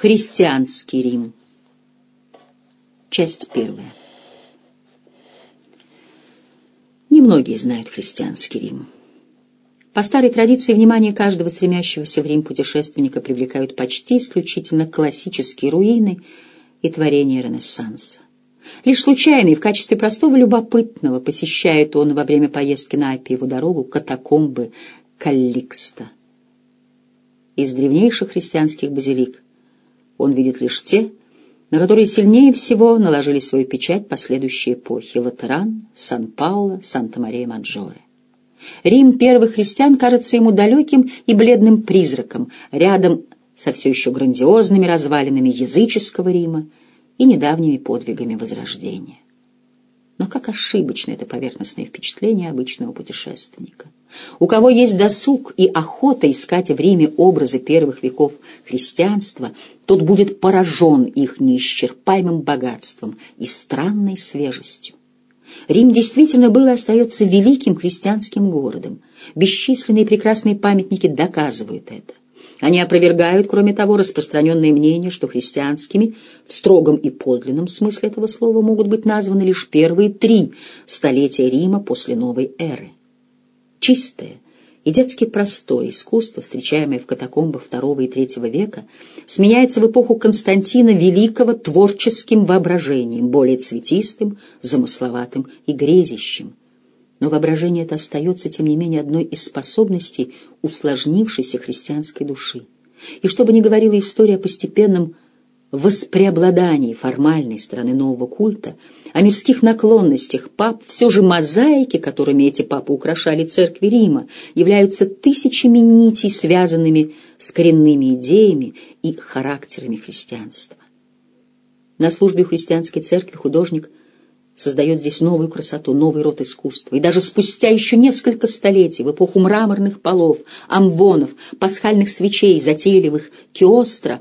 Христианский Рим. Часть первая. Немногие знают христианский Рим. По старой традиции внимание каждого стремящегося в Рим путешественника привлекают почти исключительно классические руины и творения Ренессанса. Лишь случайно и в качестве простого любопытного посещает он во время поездки на Апиеву дорогу катакомбы Калликста. Из древнейших христианских базилик он видит лишь те, на которые сильнее всего наложили свою печать последующие эпохи — Латеран, Сан-Пауло, Санта-Мария-Маджоре. Рим первых христиан кажется ему далеким и бледным призраком, рядом со все еще грандиозными развалинами языческого Рима и недавними подвигами Возрождения. Но как ошибочно это поверхностное впечатление обычного путешественника. У кого есть досуг и охота искать в Риме образы первых веков христианства, тот будет поражен их неисчерпаемым богатством и странной свежестью. Рим действительно был и остается великим христианским городом. Бесчисленные прекрасные памятники доказывают это. Они опровергают, кроме того, распространенное мнение, что христианскими в строгом и подлинном смысле этого слова могут быть названы лишь первые три столетия Рима после новой эры. Чистое и детски простое искусство, встречаемое в катакомбах II и III века, сменяется в эпоху Константина Великого творческим воображением, более цветистым, замысловатым и грезящим. Но воображение это остается, тем не менее, одной из способностей усложнившейся христианской души. И что бы ни говорила история о постепенном воспреобладании формальной стороны нового культа, о мирских наклонностях пап, все же мозаики, которыми эти папы украшали церкви Рима, являются тысячами нитей, связанными с коренными идеями и характерами христианства. На службе христианской церкви художник создает здесь новую красоту, новый род искусства. И даже спустя еще несколько столетий, в эпоху мраморных полов, амвонов, пасхальных свечей, затейливых киостро,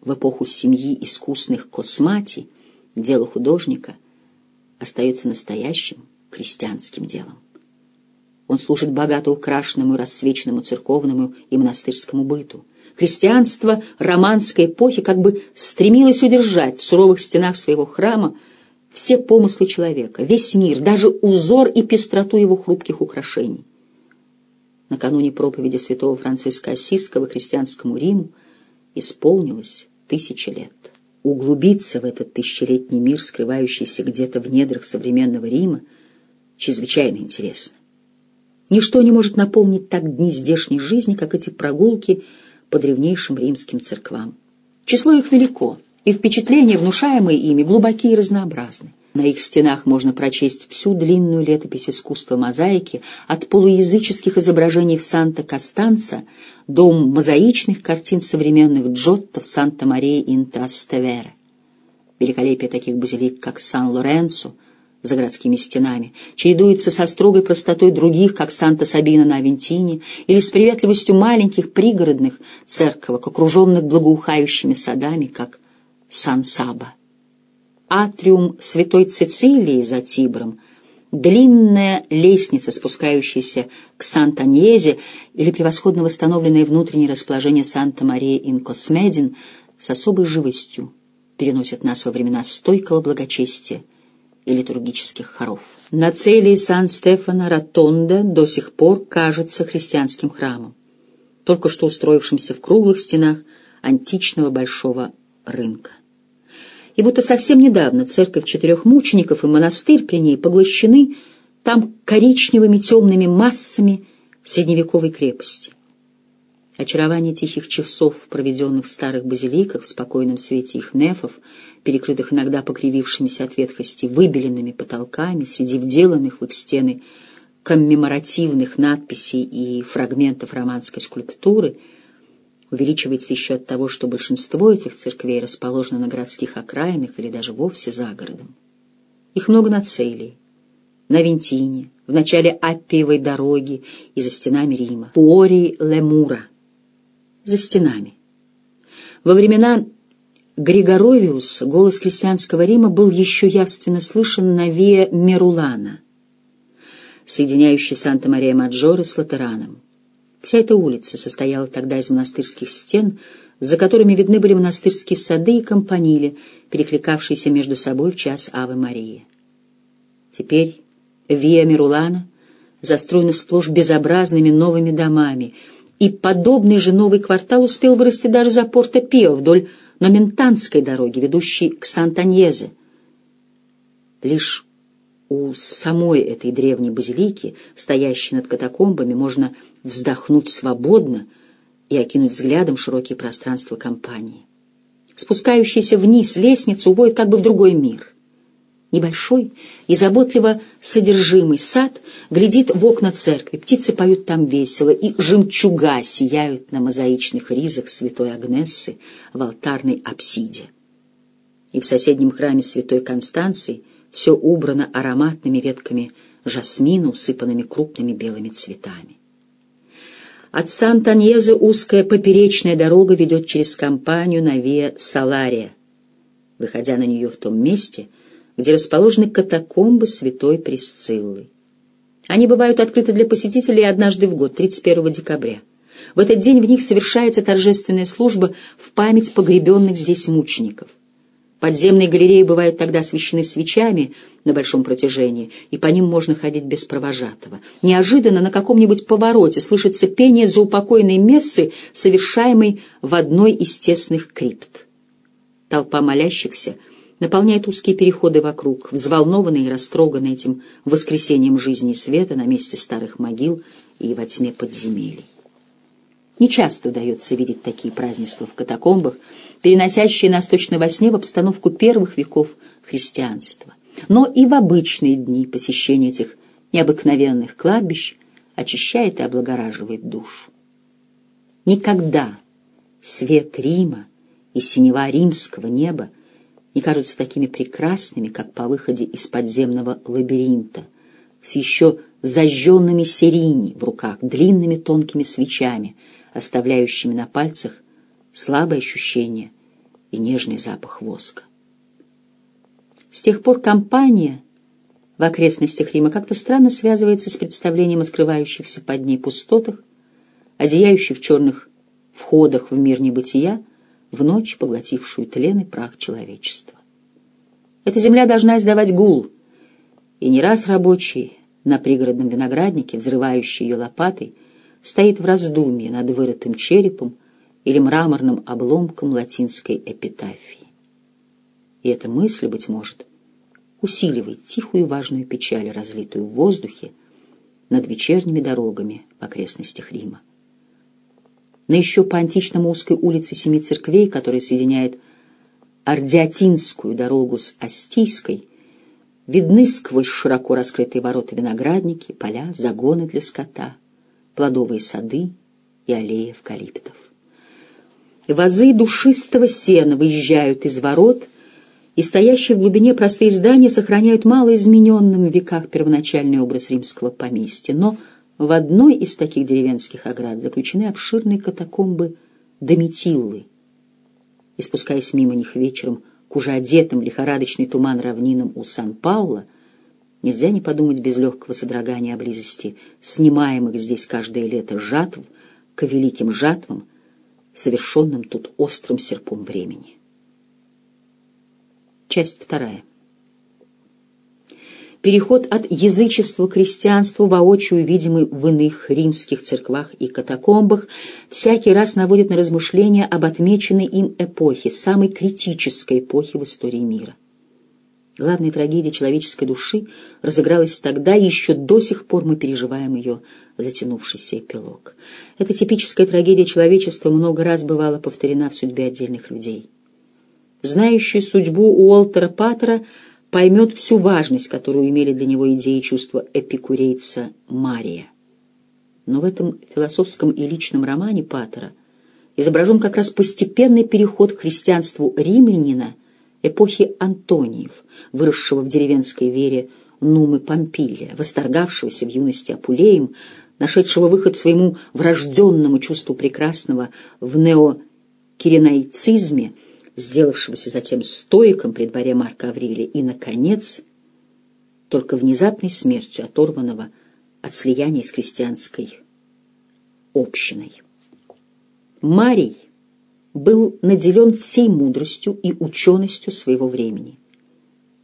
в эпоху семьи искусных космати, дело художника остается настоящим крестьянским делом. Он служит богато украшенному и рассвеченному церковному и монастырскому быту. Христианство романской эпохи как бы стремилось удержать в суровых стенах своего храма все помыслы человека, весь мир, даже узор и пестроту его хрупких украшений. Накануне проповеди святого Франциска Осиского христианскому Риму исполнилось тысячи лет. Углубиться в этот тысячелетний мир, скрывающийся где-то в недрах современного Рима, чрезвычайно интересно. Ничто не может наполнить так дни здешней жизни, как эти прогулки по древнейшим римским церквам. Число их велико — и впечатления, внушаемые ими, глубокие и разнообразны. На их стенах можно прочесть всю длинную летопись искусства мозаики от полуязыческих изображений в Санта-Костанца до мозаичных картин современных Джотто в Санта-Мария ин Траставере. Великолепие таких базилик, как Сан-Лоренцо, за городскими стенами, чередуется со строгой простотой других, как Санта-Сабина на Авентине, или с приветливостью маленьких пригородных церковок, окруженных благоухающими садами, как Сан-Саба. Атриум Святой Цицилии за Тибром, длинная лестница, спускающаяся к Сант-Аньезе, или превосходно восстановленное внутреннее расположение Санта-Мария-ин-Космедин с особой живостью переносят нас во времена стойкого благочестия и литургических хоров. На цели Сан-Стефана Ротонда до сих пор кажется христианским храмом, только что устроившимся в круглых стенах античного большого рынка. И будто совсем недавно церковь четырех мучеников и монастырь при ней поглощены там коричневыми темными массами средневековой крепости. Очарование тихих часов, проведенных в старых базиликах, в спокойном свете их нефов, перекрытых иногда покривившимися от ветхости выбеленными потолками, среди вделанных в их стены коммеморативных надписей и фрагментов романской скульптуры — увеличивается еще от того, что большинство этих церквей расположено на городских окраинах или даже вовсе за городом. Их много на Целии, на Вентине, в начале Аппиевой дороги и за стенами Рима, Фуори Лемура, за стенами. Во времена Григоровиуса голос христианского Рима был еще явственно слышен на Виа Мерулана, соединяющей Санта-Мария-Маджоре с Латераном. Вся эта улица состояла тогда из монастырских стен, за которыми видны были монастырские сады и компанили, перекликавшиеся между собой в час Авы Марии. Теперь Виа Мирулана застроена сплошь безобразными новыми домами, и подобный же новый квартал успел вырасти даже за Порто-Пио вдоль Номентанской дороги, ведущей к Сантаньезе. Лишь у самой этой древней базилики, стоящей над катакомбами, можно вздохнуть свободно и окинуть взглядом широкие пространства компании. Спускающаяся вниз лестница уводит как бы в другой мир. Небольшой и заботливо содержимый сад глядит в окна церкви, птицы поют там весело, и жемчуга сияют на мозаичных ризах святой Агнессы в алтарной апсиде. И в соседнем храме святой Констанции все убрано ароматными ветками жасмина, усыпанными крупными белыми цветами. От Сан-Таньеза узкая поперечная дорога ведет через компанию на Виа Салария, выходя на нее в том месте, где расположены катакомбы святой Пресциллы. Они бывают открыты для посетителей однажды в год, 31 декабря. В этот день в них совершается торжественная служба в память погребенных здесь мучеников. Подземные галереи бывают тогда освещены свечами на большом протяжении, и по ним можно ходить без провожатого. Неожиданно на каком-нибудь повороте слышится пение заупокойной мессы, совершаемой в одной из тесных крипт. Толпа молящихся наполняет узкие переходы вокруг, взволнованные и растроганные этим воскресением жизни света на месте старых могил и во тьме подземелий. Нечасто удается видеть такие празднества в катакомбах, переносящие нас точно во сне в обстановку первых веков христианства. Но и в обычные дни посещение этих необыкновенных кладбищ очищает и облагораживает душу. Никогда свет Рима и синева римского неба не кажутся такими прекрасными, как по выходе из подземного лабиринта, с еще зажженными серини в руках, длинными тонкими свечами, оставляющими на пальцах слабое ощущение и нежный запах воска. С тех пор компания в окрестностях Рима как-то странно связывается с представлением о скрывающихся под ней пустотах, о зияющих черных входах в мир небытия, в ночь, поглотившую тлен и прах человечества. Эта земля должна издавать гул, и не раз рабочий на пригородном винограднике, взрывающий ее лопатой, стоит в раздумье над вырытым черепом или мраморным обломком латинской эпитафии. И эта мысль, быть может, усиливает тихую важную печаль, разлитую в воздухе над вечерними дорогами в окрестностях Рима. На еще по античному узкой улице Семи Церквей, которая соединяет Ардиатинскую дорогу с Астийской, видны сквозь широко раскрытые ворота виноградники, поля, загоны для скота, плодовые сады и аллеи эвкалиптов. Вазы душистого сена выезжают из ворот, и стоящие в глубине простые здания сохраняют малоизмененным в веках первоначальный образ римского поместья, но в одной из таких деревенских оград заключены обширные катакомбы Доmitиллы. И спускаясь мимо них вечером к уже одетым лихорадочный туман равнинам у Сан-Паула, нельзя не подумать без легкого содрогания о близости снимаемых здесь каждое лето жатв к великим жатвам, совершенным тут острым серпом времени. Часть вторая. Переход от язычества к христианству, воочию видимый в иных римских церквах и катакомбах, всякий раз наводит на размышления об отмеченной им эпохе, самой критической эпохе в истории мира. Главная трагедия человеческой души разыгралась тогда, еще до сих пор мы переживаем ее затянувшийся эпилог. Эта типическая трагедия человечества много раз бывала повторена в судьбе отдельных людей. Знающий судьбу Уолтера Паттера поймет всю важность, которую имели для него идеи и чувства эпикурейца Мария. Но в этом философском и личном романе Паттера изображен как раз постепенный переход к христианству римлянина эпохи Антониев, выросшего в деревенской вере Нумы Помпилия, восторгавшегося в юности Апулеем, нашедшего выход своему врожденному чувству прекрасного в неокиренайцизме, сделавшегося затем стоиком при дворе Марка Аврелия и, наконец, только внезапной смертью оторванного от слияния с христианской общиной. Марий был наделен всей мудростью и ученостью своего времени.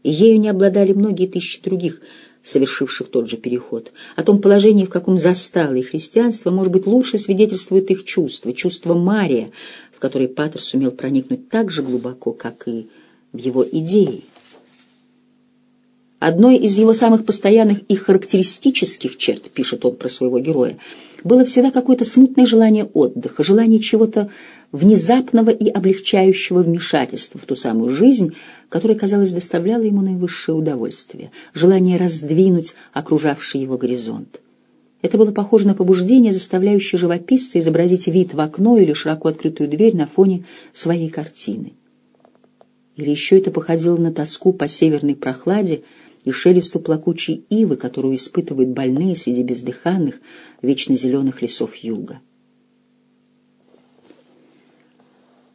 И ею не обладали многие тысячи других, совершивших тот же переход. О том положении, в каком застало их христианство, может быть, лучше свидетельствует их чувство, чувство Мария, в которое Патер сумел проникнуть так же глубоко, как и в его идеи. Одной из его самых постоянных и характеристических черт, пишет он про своего героя, было всегда какое-то смутное желание отдыха, желание чего-то внезапного и облегчающего вмешательства в ту самую жизнь, которая, казалось, доставляла ему наивысшее удовольствие, желание раздвинуть окружавший его горизонт. Это было похоже на побуждение, заставляющее живописца изобразить вид в окно или широко открытую дверь на фоне своей картины. Или еще это походило на тоску по северной прохладе, и шелесту плакучей ивы, которую испытывают больные среди бездыханных, вечно зеленых лесов юга.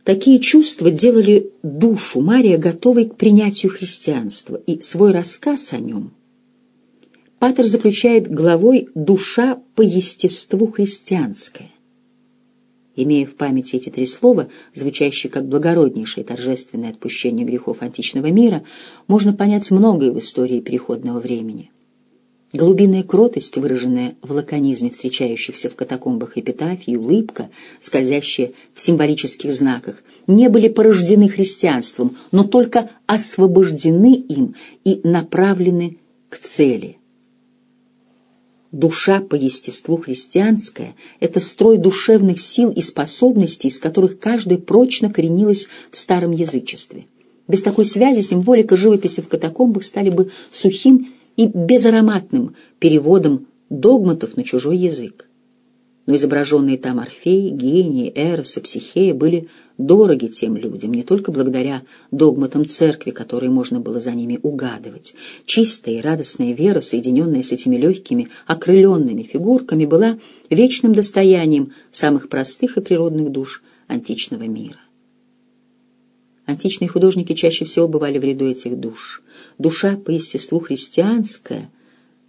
Такие чувства делали душу Мария готовой к принятию христианства, и свой рассказ о нем Патер заключает главой «Душа по естеству христианская». Имея в памяти эти три слова, звучащие как благороднейшее торжественное отпущение грехов античного мира, можно понять многое в истории переходного времени. Глубинная кротость, выраженная в лаконизме встречающихся в катакомбах эпитафий, улыбка, скользящая в символических знаках, не были порождены христианством, но только освобождены им и направлены к цели – Душа по естеству христианская — это строй душевных сил и способностей, из которых каждая прочно коренилась в старом язычестве. Без такой связи символика живописи в катакомбах стали бы сухим и безароматным переводом догматов на чужой язык но изображенные там Орфей, Гений, Эрос и Психея были дороги тем людям, не только благодаря догматам церкви, которые можно было за ними угадывать. Чистая и радостная вера, соединенная с этими легкими, окрыленными фигурками, была вечным достоянием самых простых и природных душ античного мира. Античные художники чаще всего бывали в ряду этих душ. Душа по естеству христианская,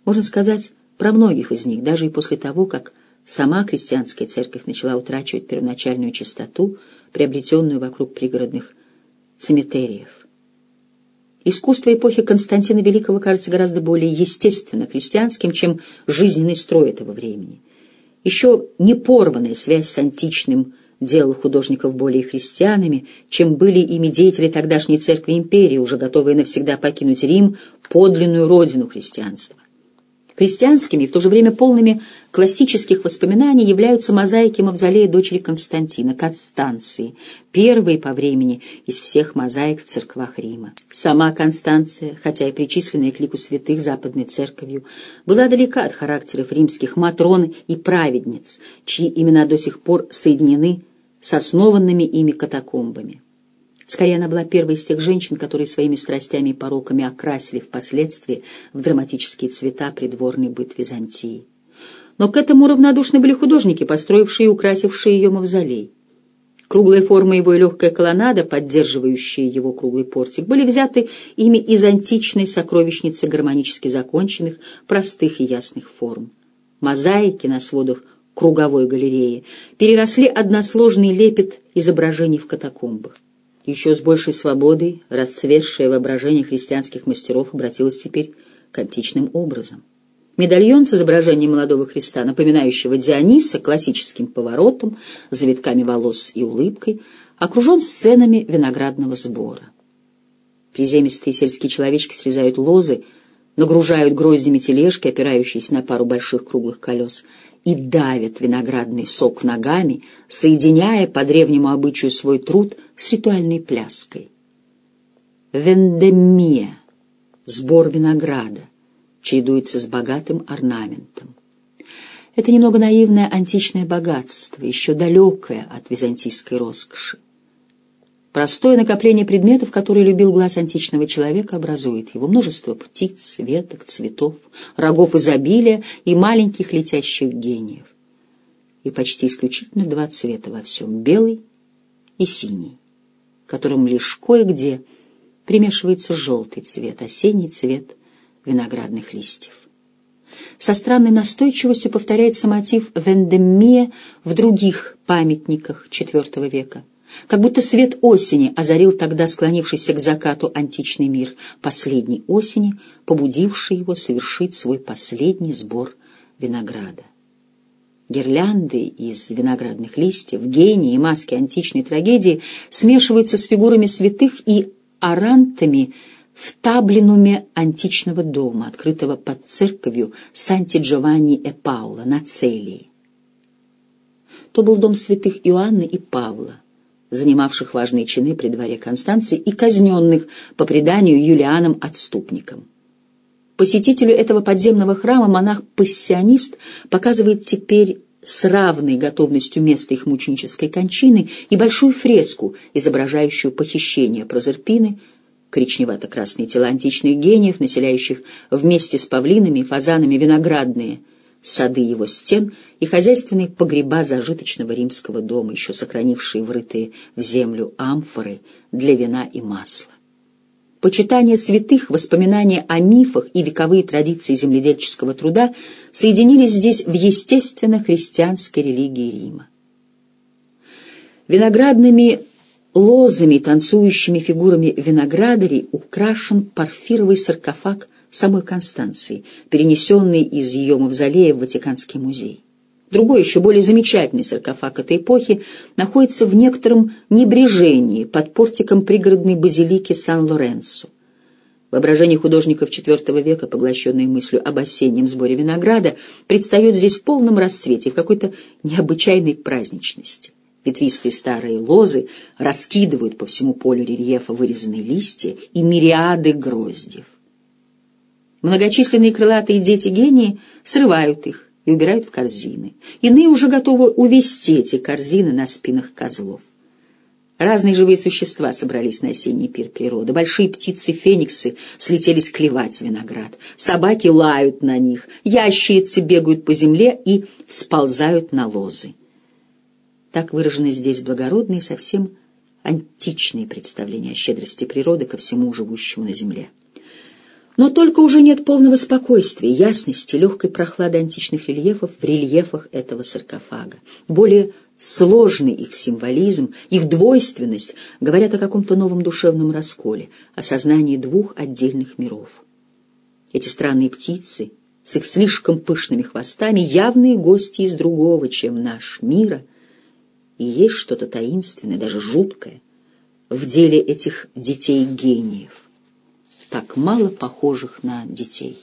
можно сказать, про многих из них, даже и после того, как Сама крестьянская церковь начала утрачивать первоначальную чистоту, приобретенную вокруг пригородных цемитериев. Искусство эпохи Константина Великого кажется гораздо более естественно крестьянским, чем жизненный строй этого времени. Еще не порванная связь с античным делала художников более христианами, чем были ими деятели тогдашней церкви империи, уже готовые навсегда покинуть Рим, подлинную родину христианства. Христианскими и в то же время полными классических воспоминаний являются мозаики мавзолея дочери Константина, Констанции, первые по времени из всех мозаик в церквах Рима. Сама Констанция, хотя и причисленная к лику святых Западной Церковью, была далека от характеров римских матрон и праведниц, чьи имена до сих пор соединены с основанными ими катакомбами. Скорее, она была первой из тех женщин, которые своими страстями и пороками окрасили впоследствии в драматические цвета придворный быт Византии. Но к этому равнодушны были художники, построившие и украсившие ее мавзолей. Круглая форма его и легкая колоннада, поддерживающие его круглый портик, были взяты ими из античной сокровищницы гармонически законченных, простых и ясных форм. Мозаики на сводах круговой галереи переросли односложный лепет изображений в катакомбах. Еще с большей свободой расцветшее воображение христианских мастеров обратилось теперь к античным образом. Медальон с изображением молодого Христа, напоминающего Диониса классическим поворотом, завитками волос и улыбкой, окружен сценами виноградного сбора. Приземистые сельские человечки срезают лозы, нагружают гроздями тележки, опирающиеся на пару больших круглых колес — и давят виноградный сок ногами, соединяя по древнему обычаю свой труд с ритуальной пляской. Вендемия — сбор винограда, чередуется с богатым орнаментом. Это немного наивное античное богатство, еще далекое от византийской роскоши. Простое накопление предметов, которые любил глаз античного человека, образует его множество птиц, веток, цветов, рогов изобилия и маленьких летящих гениев. И почти исключительно два цвета во всем — белый и синий, которым лишь кое-где примешивается желтый цвет, осенний цвет виноградных листьев. Со странной настойчивостью повторяется мотив Вендеммия в других памятниках IV века — Как будто свет осени озарил тогда склонившийся к закату античный мир, последней осени, побудивший его совершить свой последний сбор винограда. Гирлянды из виноградных листьев, гении и маски античной трагедии смешиваются с фигурами святых и арантами в таблинуме античного дома, открытого под церковью Санти-Джованни и Паула на Целии. То был дом святых Иоанна и Павла, занимавших важные чины при дворе Констанции и казненных, по преданию, Юлианом-отступником. Посетителю этого подземного храма монах-пассионист показывает теперь с равной готовностью место их мученической кончины и большую фреску, изображающую похищение Прозерпины, коричневато-красные тела античных гениев, населяющих вместе с павлинами и фазанами виноградные сады его стен и хозяйственные погреба зажиточного римского дома, еще сохранившие врытые в землю амфоры для вина и масла. Почитание святых, воспоминания о мифах и вековые традиции земледельческого труда соединились здесь в естественно-христианской религии Рима. Виноградными лозами, танцующими фигурами виноградарей украшен парфировый саркофаг самой Констанции, перенесенный из ее мавзолея в Ватиканский музей. Другой, еще более замечательный саркофаг этой эпохи находится в некотором небрежении под портиком пригородной базилики Сан-Лоренцо. Воображение художников IV века, поглощенное мыслью об осеннем сборе винограда, предстает здесь в полном расцвете, в какой-то необычайной праздничности. Ветвистые старые лозы раскидывают по всему полю рельефа вырезанные листья и мириады гроздьев. Многочисленные крылатые дети-гении срывают их, и убирают в корзины. Иные уже готовы увезти эти корзины на спинах козлов. Разные живые существа собрались на осенний пир природы. Большие птицы-фениксы слетелись клевать виноград. Собаки лают на них, ящерицы бегают по земле и сползают на лозы. Так выражены здесь благородные, совсем античные представления о щедрости природы ко всему живущему на земле. Но только уже нет полного спокойствия, ясности, легкой прохлады античных рельефов в рельефах этого саркофага. Более сложный их символизм, их двойственность говорят о каком-то новом душевном расколе, о сознании двух отдельных миров. Эти странные птицы с их слишком пышными хвостами явные гости из другого, чем наш мира, и есть что-то таинственное, даже жуткое в деле этих детей-гениев так мало похожих на детей.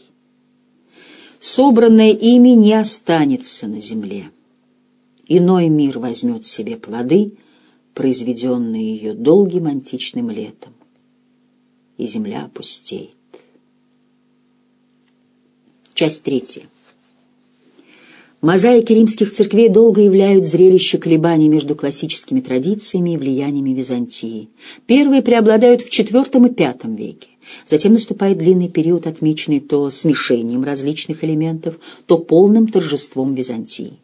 Собранное ими не останется на земле. Иной мир возьмет себе плоды, произведенные ее долгим античным летом, и земля опустеет. Часть третья. Мозаики римских церквей долго являют зрелище колебаний между классическими традициями и влияниями Византии. Первые преобладают в IV и V веке. Затем наступает длинный период, отмеченный то смешением различных элементов, то полным торжеством Византии.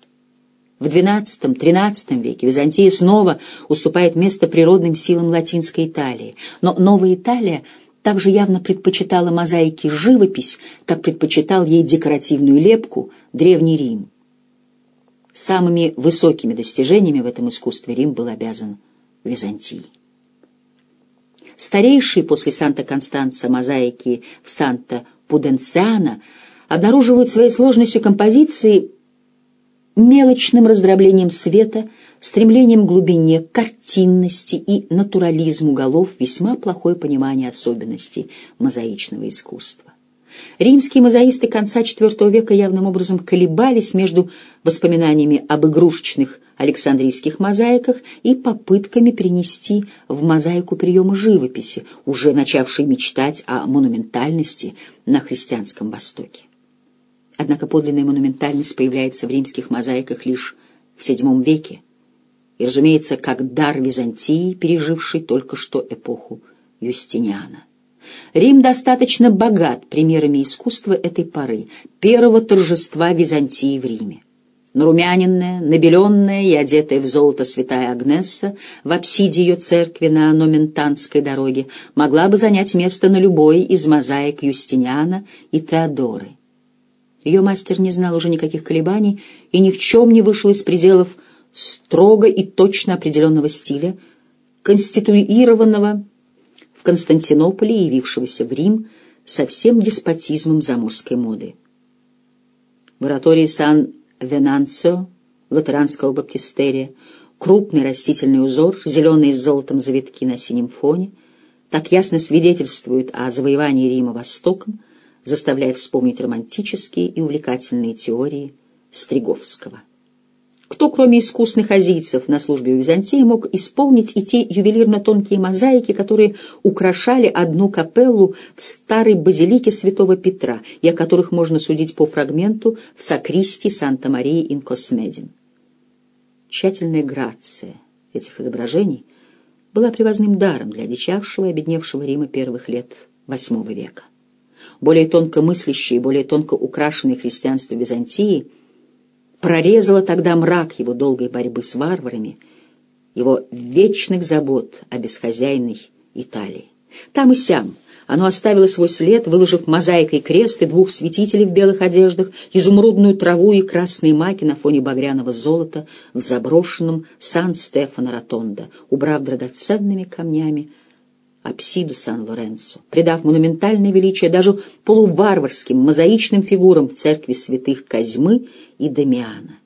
В XII-XIII веке Византия снова уступает место природным силам латинской Италии, но Новая Италия также явно предпочитала мозаики живопись, как предпочитал ей декоративную лепку Древний Рим. Самыми высокими достижениями в этом искусстве Рим был обязан Византии. Старейшие после Санта-Констанца мозаики в Санта-Пуденциано обнаруживают своей сложностью композиции мелочным раздроблением света, стремлением к глубине, картинности и натурализму голов весьма плохое понимание особенностей мозаичного искусства. Римские мозаисты конца IV века явным образом колебались между воспоминаниями об игрушечных Александрийских мозаиках и попытками перенести в мозаику приемы живописи, уже начавшие мечтать о монументальности на христианском Востоке. Однако подлинная монументальность появляется в римских мозаиках лишь в VII веке, и, разумеется, как дар Византии, переживший только что эпоху Юстиниана. Рим достаточно богат примерами искусства этой поры, первого торжества Византии в Риме. Нарумяненная, набеленная и одетая в золото святая Агнесса в апсиде ее церкви на Номентанской дороге могла бы занять место на любой из мозаик Юстиниана и Теодоры. Ее мастер не знал уже никаких колебаний и ни в чем не вышел из пределов строго и точно определенного стиля, конституированного в Константинополе, явившегося в Рим со всем деспотизмом заморской моды. В оратории Сан-Венанцио латеранского баптистерия крупный растительный узор, зеленые с золотом завитки на синем фоне, так ясно свидетельствует о завоевании Рима Востоком, заставляя вспомнить романтические и увлекательные теории Стриговского. Кто, кроме искусных азийцев на службе у Византии, мог исполнить и те ювелирно-тонкие мозаики, которые украшали одну капеллу в старой базилике святого Петра, и о которых можно судить по фрагменту в сакристии Санта-Марии ин Космедин. Тщательная грация этих изображений была привозным даром для одичавшего и обедневшего Рима первых лет VIII века. Более тонко мыслящие, более тонко украшенные христианство Византии – прорезала тогда мрак его долгой борьбы с варварами, его вечных забот о бесхозяйной Италии. Там и сям оно оставило свой след, выложив мозаикой крест и двух святителей в белых одеждах, изумрудную траву и красные маки на фоне багряного золота в заброшенном Сан-Стефано-Ротондо, убрав драгоценными камнями апсиду Сан-Лоренцо, придав монументальное величие даже полуварварским мозаичным фигурам в церкви святых Козьмы и Дамиана.